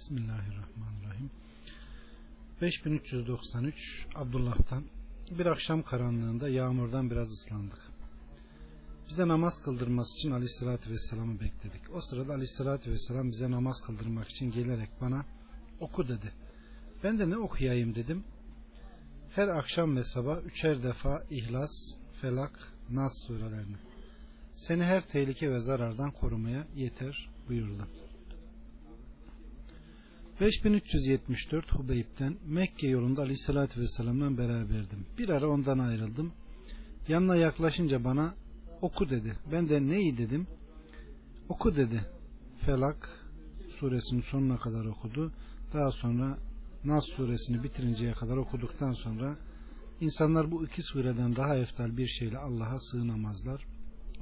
Bismillahirrahmanirrahim. 5393 Abdullah'tan bir akşam karanlığında yağmurdan biraz ıslandık. Bize namaz kıldırması için Aleyhisselatü Vesselam'ı bekledik. O sırada Aleyhisselatü Vesselam bize namaz kıldırmak için gelerek bana oku dedi. Ben de ne okuyayım dedim. Her akşam ve sabah üçer defa İhlas, Felak, Nas surelerini. Seni her tehlike ve zarardan korumaya yeter buyurdu. 5374 Hubeyb'den Mekke yolunda Aleyhisselatü Vesselam'la beraberdim. Bir ara ondan ayrıldım. Yanına yaklaşınca bana oku dedi. Ben de neyi dedim? Oku dedi. Felak suresinin sonuna kadar okudu. Daha sonra Nas suresini bitirinceye kadar okuduktan sonra insanlar bu iki sureden daha eftal bir şeyle Allah'a sığınamazlar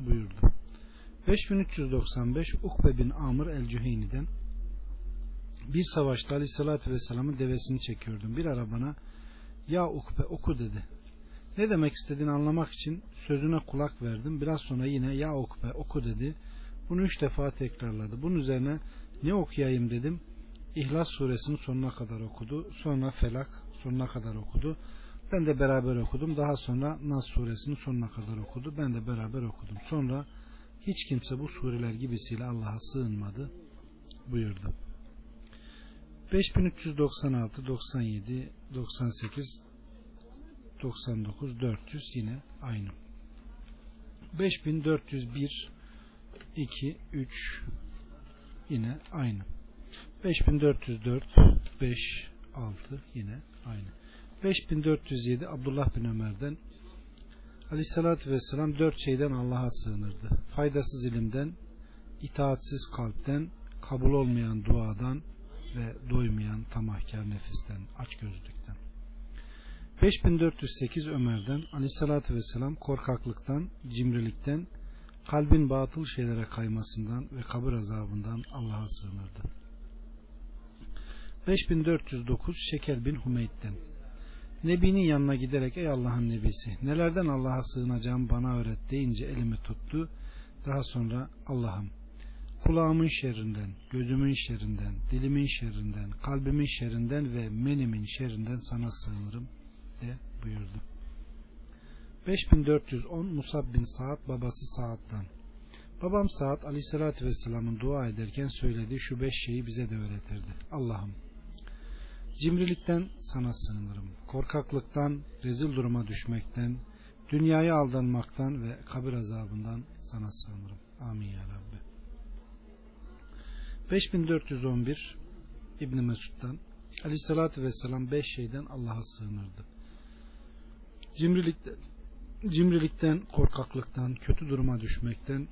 buyurdu. 5395 Ukbe bin Amr el-Cüheyni'den bir savaşta Aleyhisselatü Vesselam'ın devesini çekiyordum. Bir ara bana ya Ukbe oku dedi. Ne demek istediğini anlamak için sözüne kulak verdim. Biraz sonra yine ya Ukbe oku dedi. Bunu üç defa tekrarladı. Bunun üzerine ne okuyayım dedim. İhlas suresinin sonuna kadar okudu. Sonra Felak sonuna kadar okudu. Ben de beraber okudum. Daha sonra Nas suresinin sonuna kadar okudu. Ben de beraber okudum. Sonra hiç kimse bu sureler gibisiyle Allah'a sığınmadı buyurdu. 5396, 97, 98, 99, 400 yine aynı. 5401, 2, 3 yine aynı. 5404, 5, 6 yine aynı. 5407 Abdullah bin Ömer'den Aleyhissalatü Vesselam dört şeyden Allah'a sığınırdı. Faydasız ilimden, itaatsiz kalpten, kabul olmayan duadan ve doymayan tamahkar nefisten, açgözlükten. 5408 Ömer'den Aleyhissalatü Vesselam korkaklıktan, cimrilikten, kalbin batıl şeylere kaymasından ve kabir azabından Allah'a sığınırdı. 5409 Şeker bin Humeyd'den Nebinin yanına giderek ey Allah'ın nebisi nelerden Allah'a sığınacağım bana öğret deyince elimi tuttu. Daha sonra Allah'ım kulağımın şerrinden, gözümün şerrinden, dilimin şerrinden, kalbimin şerrinden ve menimin şerrinden sana sığınırım de buyurdu. 5410 Musab bin Saad babası Saad'dan Babam Saad aleyhissalatü vesselamın dua ederken söylediği şu beş şeyi bize de öğretirdi. Allah'ım Cimrilikten sana sığınırım. Korkaklıktan, rezil duruma düşmekten, dünyaya aldanmaktan ve kabir azabından sana sığınırım. Amin ya Rabbi. 5411 İbn Mesud'dan Aleyhissalatü Vesselam beş şeyden Allah'a sığınırdı. Cimrilikten, cimrilikten, korkaklıktan, kötü duruma düşmekten,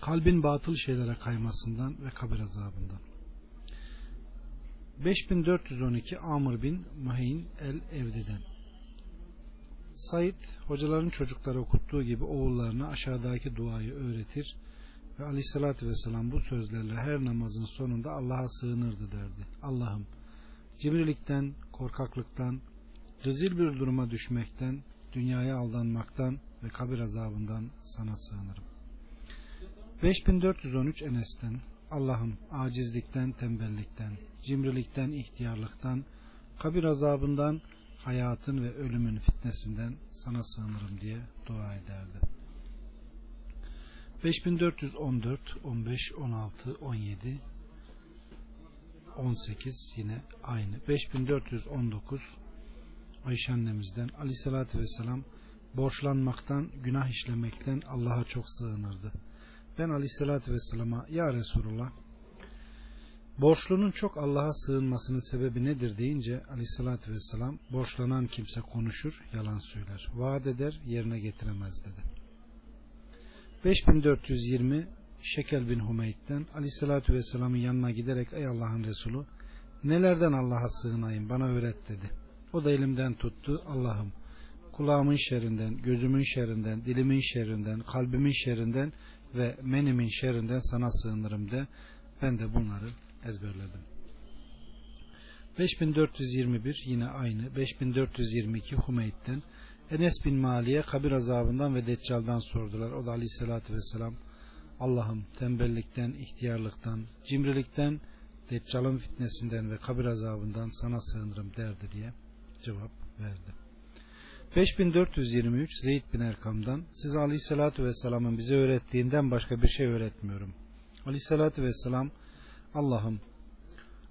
kalbin batıl şeylere kaymasından ve kabir azabından. 5412 Amr bin Muhayn el-Evdi'den Said hocaların çocukları okuttuğu gibi oğullarına aşağıdaki duayı öğretir ve aleyhissalatü vesselam bu sözlerle her namazın sonunda Allah'a sığınırdı derdi. Allah'ım cimrilikten, korkaklıktan, rezil bir duruma düşmekten, dünyaya aldanmaktan ve kabir azabından sana sığınırım. 5413 Enes'ten Allah'ım acizlikten, tembellikten, cimrilikten, ihtiyarlıktan, kabir azabından, hayatın ve ölümün fitnesinden sana sığınırım diye dua ederdi. 5414, 15, 16, 17, 18 yine aynı. 5419 Ayşe annemizden Aleyhisselatü Vesselam borçlanmaktan, günah işlemekten Allah'a çok sığınırdı. Ben Aleyhisselatü Vesselam'a Ya Resulullah borçlunun çok Allah'a sığınmasının sebebi nedir deyince aleyhissalatü vesselam borçlanan kimse konuşur yalan söyler vaat eder yerine getiremez dedi 5420 Şekel bin Humeyd'den aleyhissalatü vesselamın yanına giderek ey Allah'ın Resulü nelerden Allah'a sığınayım bana öğret dedi o da elimden tuttu Allah'ım kulağımın şerrinden, gözümün şerrinden, dilimin şerrinden, kalbimin şerrinden ve menimin şerrinden sana sığınırım de ben de bunları ezberledim. 5421 yine aynı. 5422 Humeyd'den Enes bin Mali'ye kabir azabından ve deccaldan sordular. O da aleyhissalatü vesselam Allah'ım tembellikten, ihtiyarlıktan, cimrilikten, Deccal'ın fitnesinden ve kabir azabından sana sığınırım derdi diye cevap verdi. 5423 Zeyd bin Erkam'dan siz Aleyhisselatü Vesselam'ın bize öğrettiğinden başka bir şey öğretmiyorum. Aleyhisselatü Vesselam Allah'ım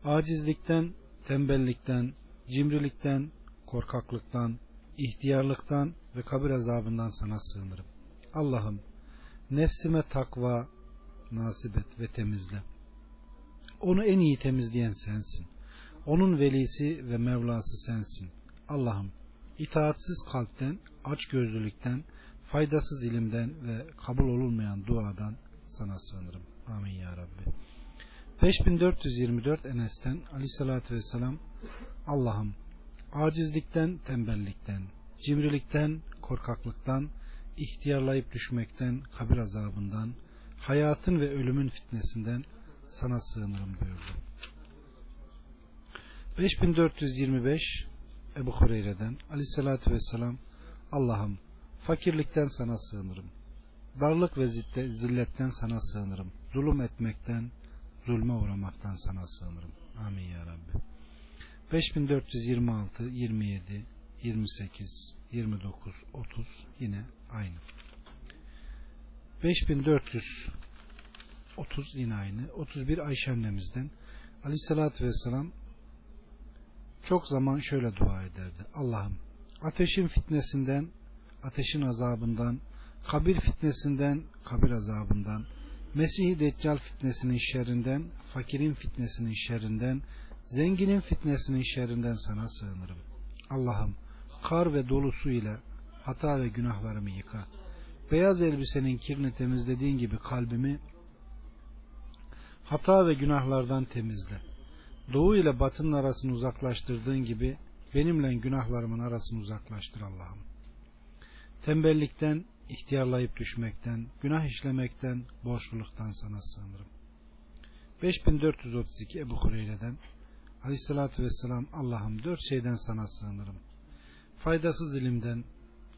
acizlikten, tembellikten, cimrilikten, korkaklıktan, ihtiyarlıktan ve kabir azabından sana sığınırım. Allah'ım nefsime takva nasip et ve temizle. Onu en iyi temizleyen sensin. Onun velisi ve Mevlası sensin. Allah'ım itaatsiz kalpten, açgözlülükten, faydasız ilimden ve kabul olunmayan duadan sana sığınırım. Amin ya Rabbi. 5424 Enes'ten Aleyhisselatü Vesselam Allah'ım acizlikten, tembellikten, cimrilikten, korkaklıktan, ihtiyarlayıp düşmekten, kabir azabından, hayatın ve ölümün fitnesinden sana sığınırım buyurdu. 5425 Ebu Hureyre'den Aleyhisselatü Vesselam Allah'ım fakirlikten sana sığınırım. Darlık ve zilletten sana sığınırım. Zulüm etmekten, zulme uğramaktan sana sığınırım. Amin ya Rabbi. 5426, 27, 28, 29, 30 yine aynı. 5430 yine aynı. 31 Ayşe annemizden Aleyhisselatü Vesselam çok zaman şöyle dua ederdi. Allah'ım ateşin fitnesinden, ateşin azabından, kabir fitnesinden, kabir azabından, Mesih-i Deccal fitnesinin şerrinden, fakirin fitnesinin şerrinden, zenginin fitnesinin şerrinden sana sığınırım. Allah'ım kar ve dolu su ile hata ve günahlarımı yıka. Beyaz elbisenin kirini temizlediğin gibi kalbimi hata ve günahlardan temizle. Doğu ile batının arasını uzaklaştırdığın gibi benimle günahlarımın arasını uzaklaştır Allah'ım. Tembellikten, ihtiyarlayıp düşmekten, günah işlemekten, borçluluktan sana sığınırım. 5432 Ebu Hureyre'den Aleyhissalatü Vesselam Allah'ım dört şeyden sana sığınırım. Faydasız ilimden,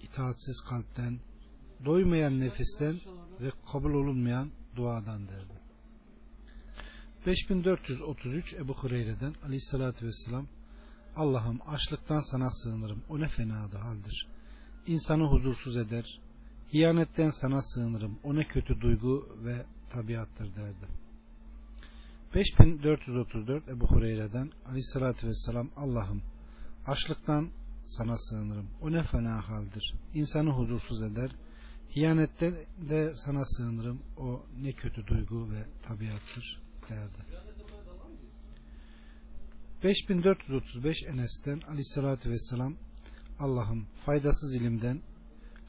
itaatsiz kalpten, doymayan nefisten ve kabul olunmayan duadan derdi. 5433 Ebu Hureyre'den Aleyhissalatü Vesselam Allah'ım açlıktan sana sığınırım. O ne fena da haldir. İnsanı huzursuz eder. Hiyanetten sana sığınırım. O ne kötü duygu ve tabiattır derdi. 5434 Ebu Hureyre'den Aleyhissalatü Vesselam Allah'ım açlıktan sana sığınırım. O ne fena haldir. İnsanı huzursuz eder. Hiyanette de sana sığınırım. O ne kötü duygu ve tabiattır derdi. 5435 Enes'ten Aleyhissalatü Vesselam Allah'ım faydasız ilimden,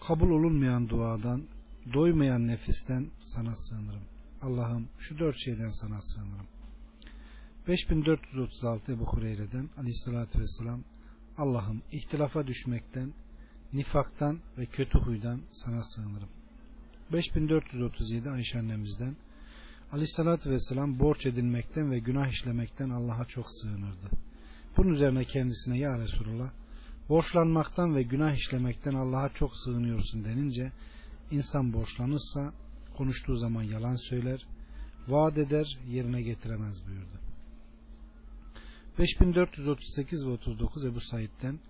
kabul olunmayan duadan, doymayan nefisten sana sığınırım. Allah'ım şu dört şeyden sana sığınırım. 5436 Ebu Hureyre'den Aleyhissalatü Vesselam Allah'ım ihtilafa düşmekten, nifaktan ve kötü huydan sana sığınırım. 5437 Ayşe annemizden Aleyhissalatü Vesselam borç edinmekten ve günah işlemekten Allah'a çok sığınırdı. Bunun üzerine kendisine ya Resulullah borçlanmaktan ve günah işlemekten Allah'a çok sığınıyorsun denince insan borçlanırsa konuştuğu zaman yalan söyler, vaat eder, yerine getiremez buyurdu. 5438 ve 39 Ebu Said'den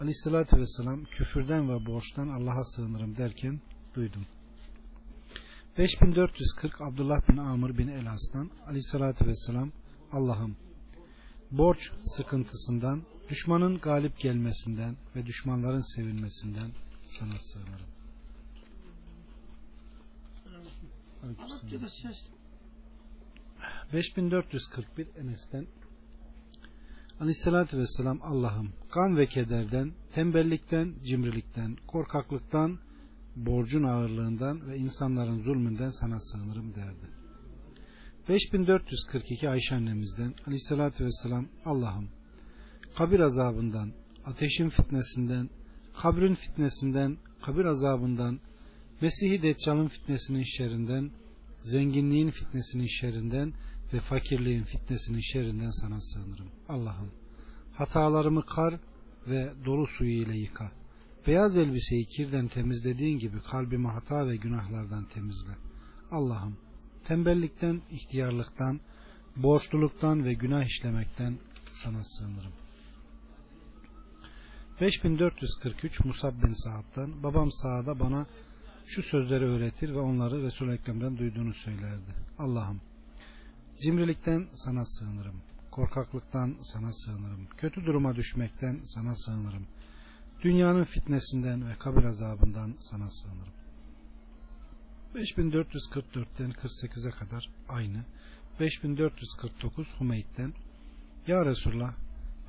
Aleyhissalatü Vesselam küfürden ve borçtan Allah'a sığınırım derken duydum. 5440 Abdullah bin Amr bin Elas'tan Aleyhissalatü Vesselam Allah'ım borç sıkıntısından, düşmanın galip gelmesinden ve düşmanların sevilmesinden sana sığınırım. 5441 Enes'ten Aleyhissalatü Vesselam Allah'ım kan ve kederden, tembellikten, cimrilikten, korkaklıktan, borcun ağırlığından ve insanların zulmünden sana sığınırım derdi. 5442 Ayşe annemizden Aleyhissalatü Vesselam Allah'ım kabir azabından, ateşin fitnesinden, kabrin fitnesinden, kabir azabından, Mesih-i Deccal'ın fitnesinin şerrinden, zenginliğin fitnesinin şerrinden ve fakirliğin fitnesinin şerrinden sana sığınırım. Allah'ım hatalarımı kar ve dolu suyu ile yıka. Beyaz elbiseyi kirden temizlediğin gibi kalbimi hata ve günahlardan temizle. Allah'ım tembellikten, ihtiyarlıktan, borçluluktan ve günah işlemekten sana sığınırım. 5443 Musab bin Sa'd'dan babam sahada bana şu sözleri öğretir ve onları Resul-i Ekrem'den duyduğunu söylerdi. Allah'ım cimrilikten sana sığınırım. Korkaklıktan sana sığınırım. Kötü duruma düşmekten sana sığınırım. Dünyanın fitnesinden ve kabir azabından sana sığınırım. 5444'ten 48'e kadar aynı. 5449 Hümeyd'den Ya Resulullah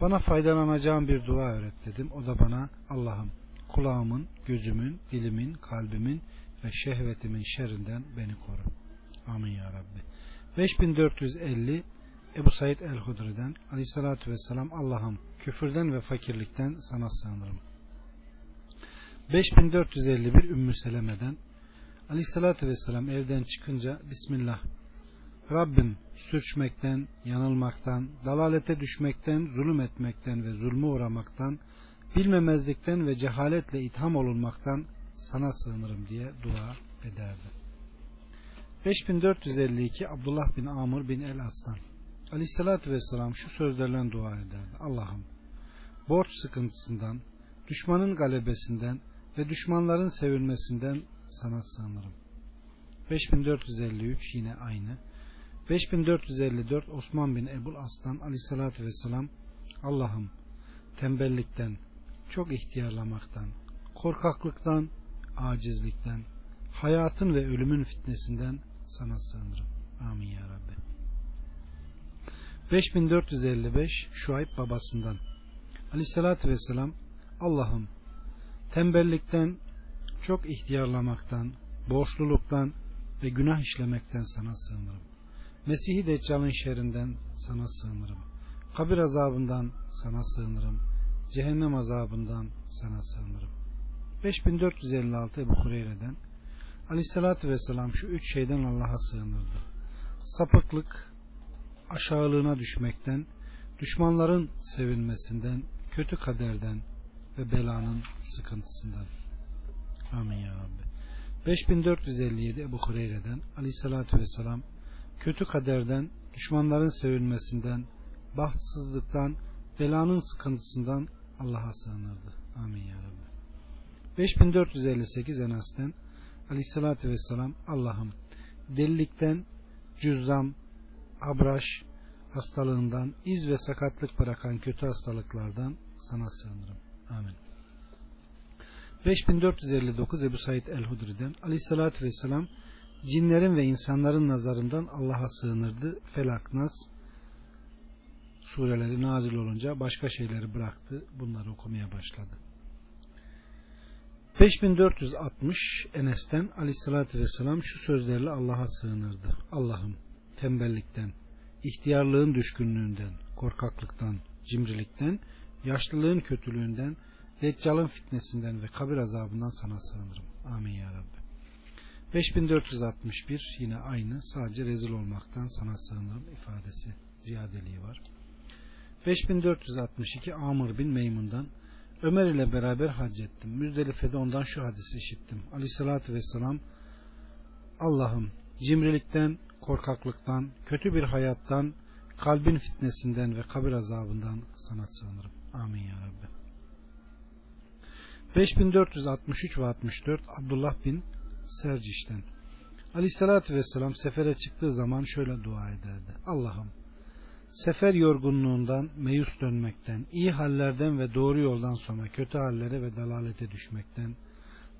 bana faydalanacağım bir dua öğret dedim. O da bana Allah'ım kulağımın, gözümün, dilimin, kalbimin ve şehvetimin şerrinden beni koru. Amin ya Rabbi. 5450 Ebu Said el-Hudri'den Aleyhissalatü Vesselam Allah'ım küfürden ve fakirlikten sana sığınırım. 5451 Ümmü Seleme'den Aleyhissalatü Vesselam evden çıkınca Bismillah Rabbim sürçmekten, yanılmaktan, dalalete düşmekten, zulüm etmekten ve zulmü uğramaktan, bilmemezlikten ve cehaletle itham olunmaktan sana sığınırım diye dua ederdi. 5452 Abdullah bin Amr bin El Aslan Aleyhissalatü Vesselam şu sözlerle dua ederdi. Allah'ım borç sıkıntısından, düşmanın galebesinden ve düşmanların sevilmesinden sana sığınırım. 5453 yine aynı. 5454 Osman bin Ebul Aslan aleyhissalatü vesselam Allah'ım tembellikten, çok ihtiyarlamaktan, korkaklıktan, acizlikten, hayatın ve ölümün fitnesinden sana sığınırım. Amin ya Rabbi. 5455 Şuayb babasından Aleyhissalatü Vesselam Allah'ım tembellikten, çok ihtiyarlamaktan, borçluluktan ve günah işlemekten sana sığınırım. Mesih-i Deccal'ın şerrinden sana sığınırım. Kabir azabından sana sığınırım. Cehennem azabından sana sığınırım. 5456 Ebu Hureyre'den Aleyhisselatü Vesselam şu üç şeyden Allah'a sığınırdı. Sapıklık, aşağılığına düşmekten, düşmanların sevilmesinden, kötü kaderden ve belanın sıkıntısından. Amin ya Rabbi. 5457 Ebu Hureyre'den Aleyhisselatü Vesselam kötü kaderden, düşmanların sevilmesinden, bahtsızlıktan, belanın sıkıntısından Allah'a sığınırdı. Amin ya Rabbi. 5458 Enes'ten Aleyhisselatü Vesselam Allah'ım delilikten, cüzzam, abraş hastalığından, iz ve sakatlık bırakan kötü hastalıklardan sana sığınırım. Amin. 5459 Ebu Said el-Hudri'den Aleyhisselatü Vesselam cinlerin ve insanların nazarından Allah'a sığınırdı. Felak, Nas sureleri nazil olunca başka şeyleri bıraktı. Bunları okumaya başladı. 5460 Enes'ten Aleyhisselatü Vesselam şu sözlerle Allah'a sığınırdı. Allah'ım tembellikten, ihtiyarlığın düşkünlüğünden, korkaklıktan, cimrilikten, yaşlılığın kötülüğünden, Deccal'ın fitnesinden ve kabir azabından sana sığınırım. Amin ya Rabbi. 5461 yine aynı sadece rezil olmaktan sana sığınırım ifadesi ziyadeliği var. 5462 Amr bin Meymun'dan Ömer ile beraber hac ettim. Müzdelife'de ondan şu hadisi işittim. Aleyhissalatü vesselam Allah'ım cimrilikten, korkaklıktan, kötü bir hayattan, kalbin fitnesinden ve kabir azabından sana sığınırım. Amin ya Rabbi. 5463 ve 64 Abdullah bin Serciş'ten Aleyhissalatü Vesselam sefere çıktığı zaman şöyle dua ederdi. Allah'ım sefer yorgunluğundan, meyus dönmekten, iyi hallerden ve doğru yoldan sonra kötü hallere ve dalalete düşmekten,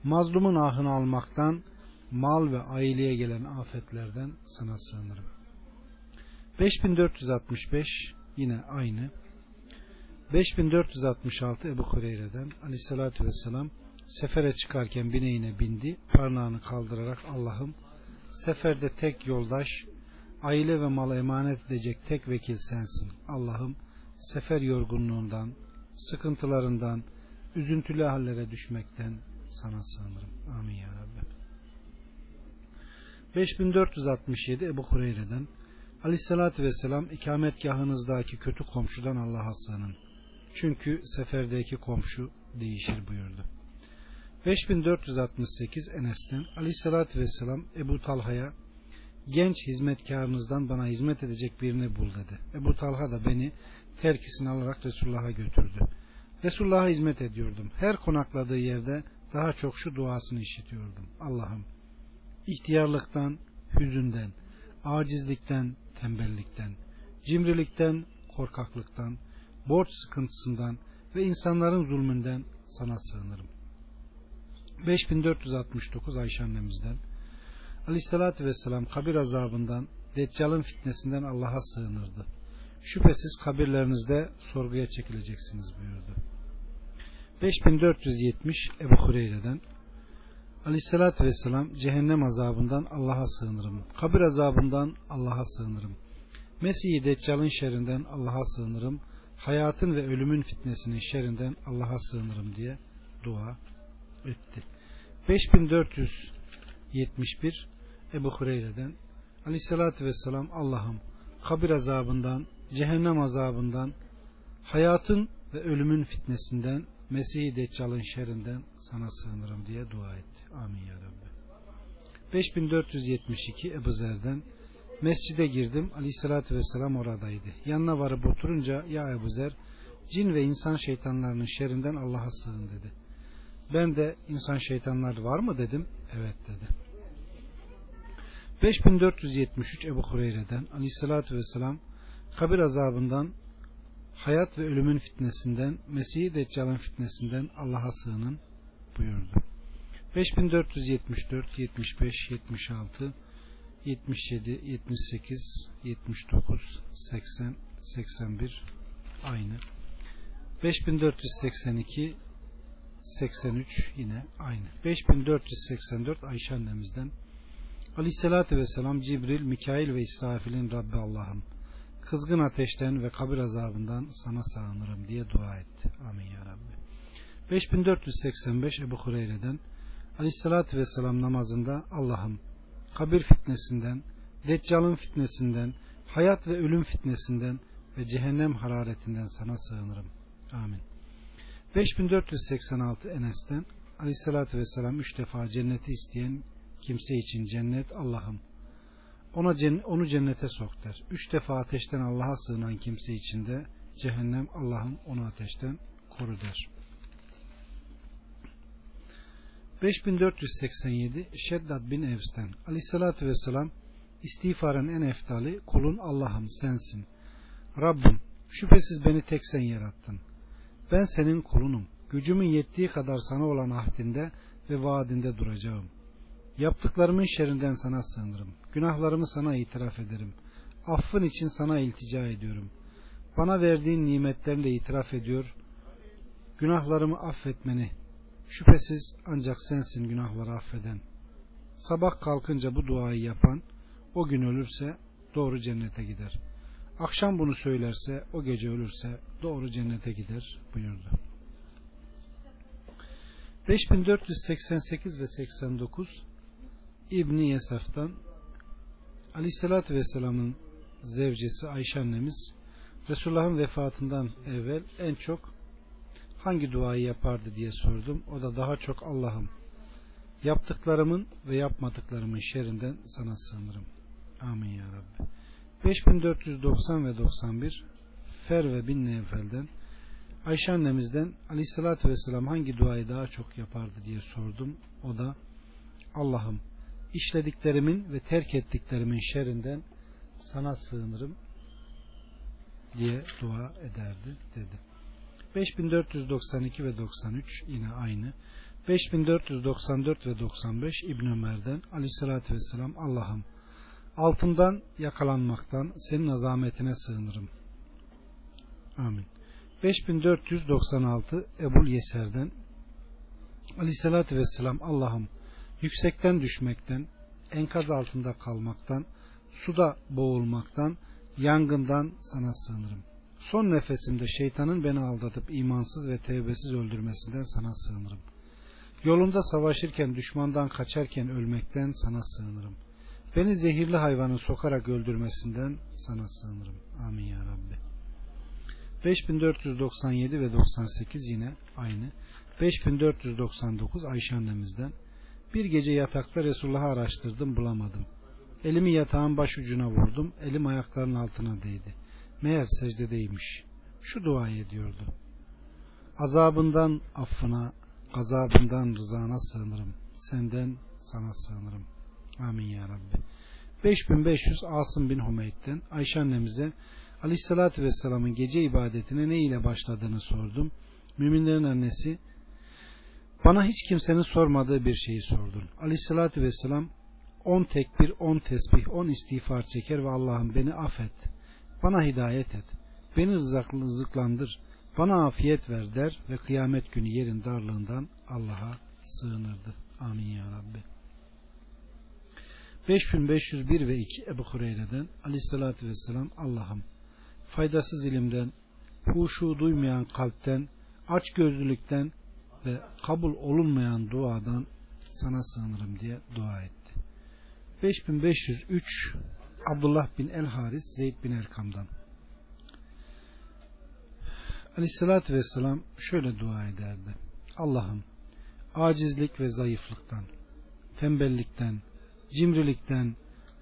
mazlumun ahını almaktan, mal ve aileye gelen afetlerden sana sığınırım. 5465 yine aynı. 5466 Ebu Hureyre'den aleyhissalatü vesselam sefere çıkarken bineğine bindi parmağını kaldırarak Allah'ım seferde tek yoldaş aile ve mala emanet edecek tek vekil sensin Allah'ım sefer yorgunluğundan sıkıntılarından üzüntülü hallere düşmekten sana sığınırım amin ya Rabbi 5467 Ebu Hureyre'den Aleyhissalatü Vesselam ikametgahınızdaki kötü komşudan Allah'a sığının. Çünkü seferdeki komşu değişir buyurdu. 5468 Enes'ten Aleyhissalatü Vesselam Ebu Talha'ya genç hizmetkarınızdan bana hizmet edecek birini bul dedi. Ebu Talha da beni terkisini alarak Resulullah'a götürdü. Resulullah'a hizmet ediyordum. Her konakladığı yerde daha çok şu duasını işitiyordum. Allah'ım ihtiyarlıktan, hüzünden, acizlikten, tembellikten, cimrilikten, korkaklıktan, borç sıkıntısından ve insanların zulmünden sana sığınırım. 5469 Ayşe annemizden Aleyhissalatü Vesselam kabir azabından, Deccal'ın fitnesinden Allah'a sığınırdı. Şüphesiz kabirlerinizde sorguya çekileceksiniz buyurdu. 5470 Ebu Hureyre'den Aleyhissalatü Vesselam cehennem azabından Allah'a sığınırım. Kabir azabından Allah'a sığınırım. Mesih-i Deccal'ın şerrinden Allah'a sığınırım. Hayatın ve ölümün fitnesinin şerrinden Allah'a sığınırım diye dua etti. 5471 Ebu Hureyre'den Aleyhissalatü Vesselam Allah'ım kabir azabından, cehennem azabından, hayatın ve ölümün fitnesinden, Mesih-i Deccal'ın şerrinden sana sığınırım diye dua etti. Amin ya Rabbi. 5472 Ebu Zer'den Mescide girdim. Aleyhissalatü vesselam oradaydı. Yanına varıp oturunca ya Ebu Zer cin ve insan şeytanlarının şerrinden Allah'a sığın dedi. Ben de insan şeytanlar var mı dedim. Evet dedi. 5473 Ebu Hureyre'den Aleyhissalatü vesselam kabir azabından hayat ve ölümün fitnesinden Mesih-i Deccal'ın fitnesinden Allah'a sığının buyurdu. 5474 75 76 77 78 79 80 81 aynı 5482 83 yine aynı 5484 Ayşe annemizden Aleyhisselatü Vesselam Cibril, Mikail ve İsrafil'in Rabbi Allah'ım kızgın ateşten ve kabir azabından sana sığınırım diye dua etti. Amin ya Rabbi. 5485 Ebu Hureyre'den Aleyhisselatü Vesselam namazında Allah'ım kabir fitnesinden, Deccal'ın fitnesinden, hayat ve ölüm fitnesinden ve cehennem hararetinden sana sığınırım. Amin. 5486 Enes'ten Aleyhisselatü Vesselam üç defa cenneti isteyen kimse için cennet Allah'ım ona onu cennete sok der. Üç defa ateşten Allah'a sığınan kimse için de cehennem Allah'ım onu ateşten koru der. 5487 Şeddat bin Evs'ten Aleyhissalatü Vesselam istiğfarın en eftali kulun Allah'ım sensin. Rabbim şüphesiz beni tek sen yarattın. Ben senin kulunum. Gücümün yettiği kadar sana olan ahdinde ve vaadinde duracağım. Yaptıklarımın şerrinden sana sığınırım. Günahlarımı sana itiraf ederim. Affın için sana iltica ediyorum. Bana verdiğin nimetlerle itiraf ediyor. Günahlarımı affetmeni. Şüphesiz ancak sensin günahları affeden. Sabah kalkınca bu duayı yapan o gün ölürse doğru cennete gider. Akşam bunu söylerse o gece ölürse doğru cennete gider buyurdu. 5488 ve 89 İbni Yesaf'tan Aleyhisselatü Vesselam'ın zevcesi Ayşe annemiz Resulullah'ın vefatından evvel en çok hangi duayı yapardı diye sordum. O da daha çok Allah'ım yaptıklarımın ve yapmadıklarımın şerrinden sana sığınırım. Amin ya Rabbi. 5490 ve 91 Ferve bin Nevfel'den Ayşe annemizden Aleyhisselatü Vesselam hangi duayı daha çok yapardı diye sordum. O da Allah'ım işlediklerimin ve terk ettiklerimin şerrinden sana sığınırım diye dua ederdi dedi. 5492 ve 93 yine aynı. 5494 ve 95 İbn Ömer'den Aleyhisselatü Vesselam Allah'ım altından yakalanmaktan senin azametine sığınırım. Amin. 5496 Ebul Yeser'den Aleyhisselatü Vesselam Allah'ım yüksekten düşmekten, enkaz altında kalmaktan, suda boğulmaktan, yangından sana sığınırım. Son nefesimde şeytanın beni aldatıp imansız ve tevbesiz öldürmesinden sana sığınırım. Yolunda savaşırken düşmandan kaçarken ölmekten sana sığınırım. Beni zehirli hayvanın sokarak öldürmesinden sana sığınırım. Amin ya Rabbi. 5497 ve 98 yine aynı. 5499 Ayşe annemizden bir gece yatakta Resulullah'ı araştırdım bulamadım. Elimi yatağın baş ucuna vurdum. Elim ayaklarının altına değdi. Meğer secdedeymiş. Şu duayı ediyordu. Azabından affına, gazabından rızana sığınırım. Senden sana sığınırım. Amin ya Rabbi. 5500 Asım bin Hümeyd'den Ayşe annemize Aleyhisselatü Vesselam'ın gece ibadetine ne ile başladığını sordum. Müminlerin annesi bana hiç kimsenin sormadığı bir şeyi sordun. Aleyhisselatü Vesselam 10 tekbir, 10 tesbih, 10 istiğfar çeker ve Allah'ım beni affet. Bana hidayet et. Beni rızıklandır. Bana afiyet ver der ve kıyamet günü yerin darlığından Allah'a sığınırdı. Amin ya Rabbi. 5501 ve 2 Ebu Hureyre'den Aleyhisselatü Vesselam Allah'ım faydasız ilimden, huşu duymayan kalpten, aç gözlülükten ve kabul olunmayan duadan sana sığınırım diye dua etti. 5503 Abdullah bin El Haris Zeyd bin Erkam'dan Aleyhissalatü Vesselam şöyle dua ederdi. Allah'ım acizlik ve zayıflıktan, tembellikten, cimrilikten,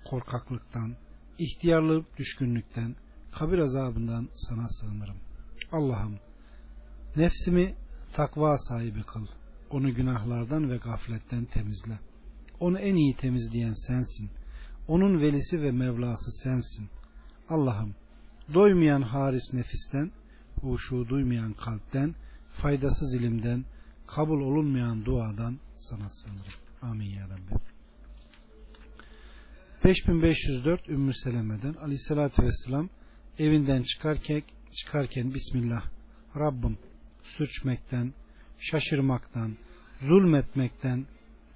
korkaklıktan, ihtiyarlık düşkünlükten, kabir azabından sana sığınırım. Allah'ım nefsimi takva sahibi kıl. Onu günahlardan ve gafletten temizle. Onu en iyi temizleyen sensin. Onun velisi ve mevlası sensin. Allah'ım doymayan haris nefisten, huşu duymayan kalpten, faydasız ilimden, kabul olunmayan duadan sana sığınırım. Amin ya Rabbi. 5504 Ümmü Seleme'den Aleyhisselatü Vesselam evinden çıkarken, çıkarken Bismillah Rabbim sürçmekten, şaşırmaktan, zulmetmekten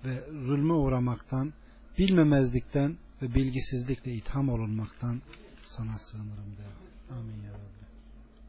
ve zulme uğramaktan, bilmemezlikten ve bilgisizlikle itham olunmaktan sana sığınırım der.